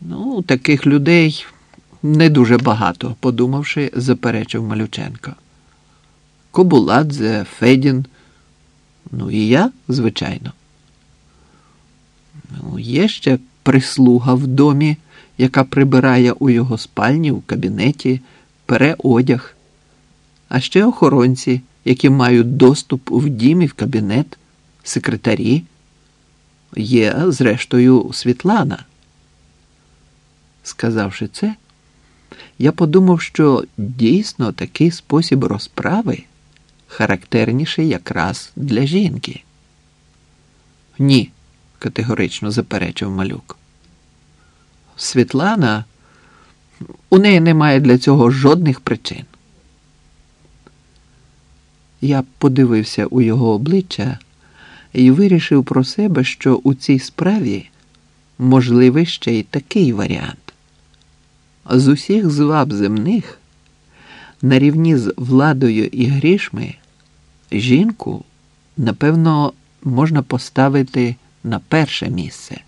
Ну, таких людей не дуже багато, подумавши, заперечив Малюченко. Кобуладзе, Федін. Ну і я, звичайно. Ну, є ще прислуга в домі, яка прибирає у його спальні, у кабінеті, пере одяг, а ще охоронці, які мають доступ в дім і в кабінет, секретарі. Є, зрештою, Світлана. Сказавши це, я подумав, що дійсно такий спосіб розправи характерніший якраз для жінки. Ні, категорично заперечив малюк. Світлана, у неї немає для цього жодних причин. Я подивився у його обличчя і вирішив про себе, що у цій справі можливий ще й такий варіант. З усіх зваб земних, на рівні з владою і грішми, жінку, напевно, можна поставити на перше місце.